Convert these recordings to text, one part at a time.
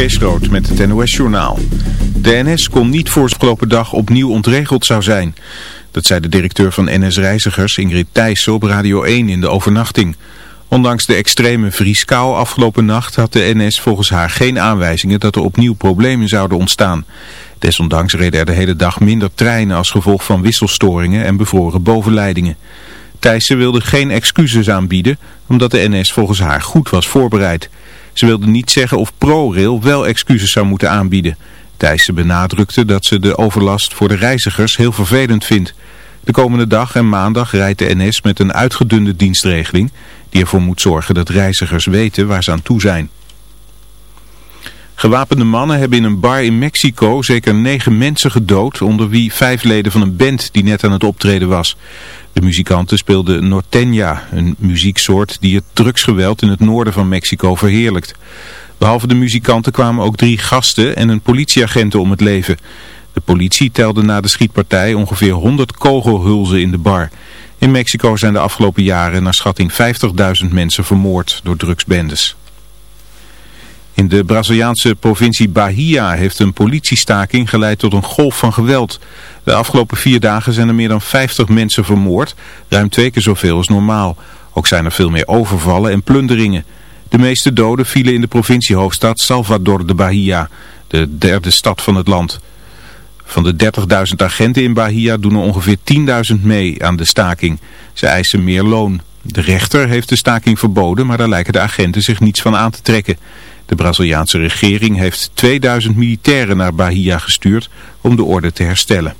Kees met het NOS-journaal. De NS kon niet voor de dag opnieuw ontregeld zou zijn. Dat zei de directeur van NS Reizigers Ingrid Thijssen op Radio 1 in de overnachting. Ondanks de extreme vrieskou afgelopen nacht had de NS volgens haar geen aanwijzingen dat er opnieuw problemen zouden ontstaan. Desondanks reden er de hele dag minder treinen als gevolg van wisselstoringen en bevroren bovenleidingen. Thijssen wilde geen excuses aanbieden, omdat de NS volgens haar goed was voorbereid. Ze wilde niet zeggen of ProRail wel excuses zou moeten aanbieden. Thijssen benadrukte dat ze de overlast voor de reizigers heel vervelend vindt. De komende dag en maandag rijdt de NS met een uitgedunde dienstregeling... die ervoor moet zorgen dat reizigers weten waar ze aan toe zijn. Gewapende mannen hebben in een bar in Mexico zeker negen mensen gedood... onder wie vijf leden van een band die net aan het optreden was. De muzikanten speelden norteña, een muzieksoort die het drugsgeweld in het noorden van Mexico verheerlijkt. Behalve de muzikanten kwamen ook drie gasten en een politieagent om het leven. De politie telde na de schietpartij ongeveer 100 kogelhulzen in de bar. In Mexico zijn de afgelopen jaren naar schatting 50.000 mensen vermoord door drugsbendes. In de Braziliaanse provincie Bahia heeft een politiestaking geleid tot een golf van geweld. De afgelopen vier dagen zijn er meer dan 50 mensen vermoord, ruim twee keer zoveel als normaal. Ook zijn er veel meer overvallen en plunderingen. De meeste doden vielen in de provinciehoofdstad Salvador de Bahia, de derde stad van het land. Van de 30.000 agenten in Bahia doen er ongeveer 10.000 mee aan de staking. Ze eisen meer loon. De rechter heeft de staking verboden, maar daar lijken de agenten zich niets van aan te trekken. De Braziliaanse regering heeft 2000 militairen naar Bahia gestuurd om de orde te herstellen.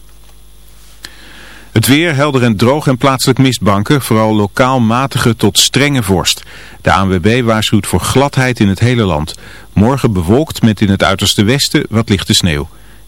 Het weer helder en droog en plaatselijk mistbanken, vooral lokaal matige tot strenge vorst. De ANWB waarschuwt voor gladheid in het hele land. Morgen bewolkt met in het uiterste westen wat lichte sneeuw.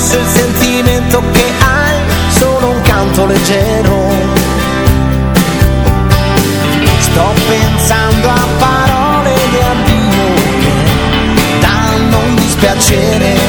fosse il sentimento che hai, solo un canto leggero. Sto pensando a parole di addio che danno un dispiacere.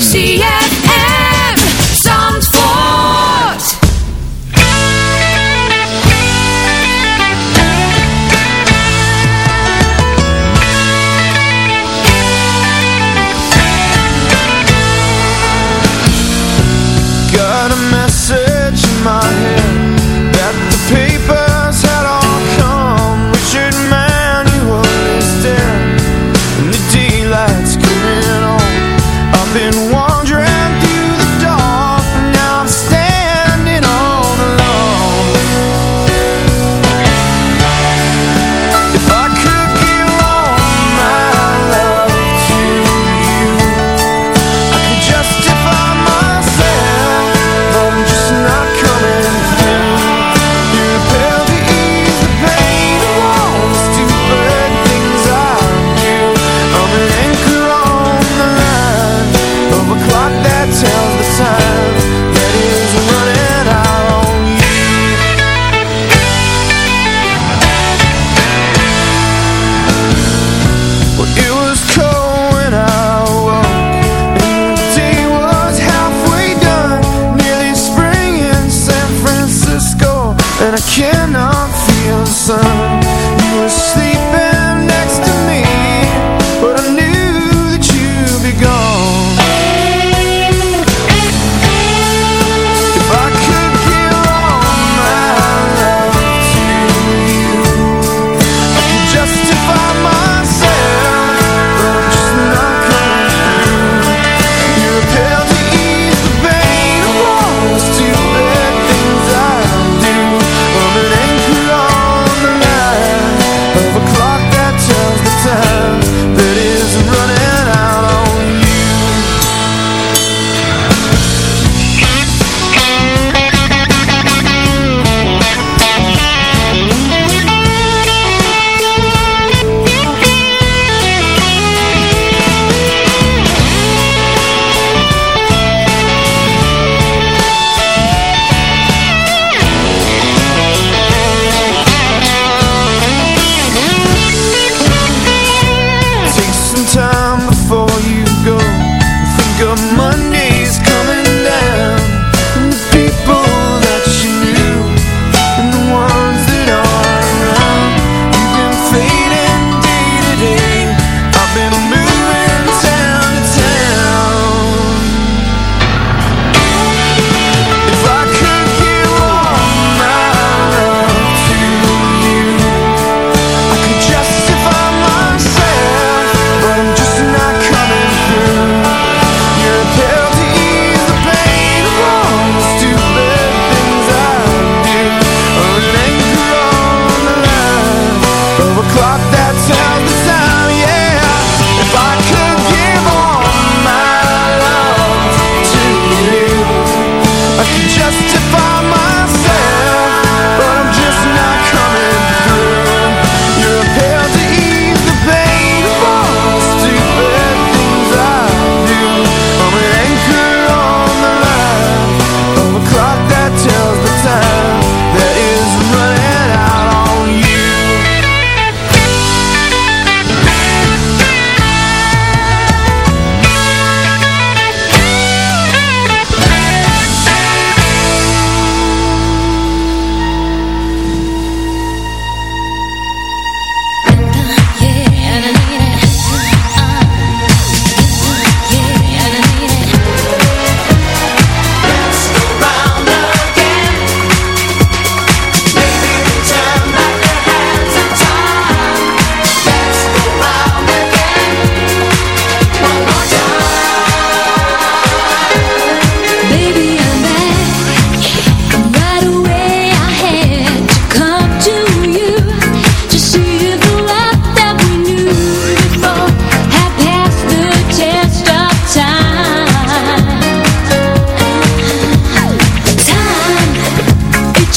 ZFM.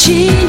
She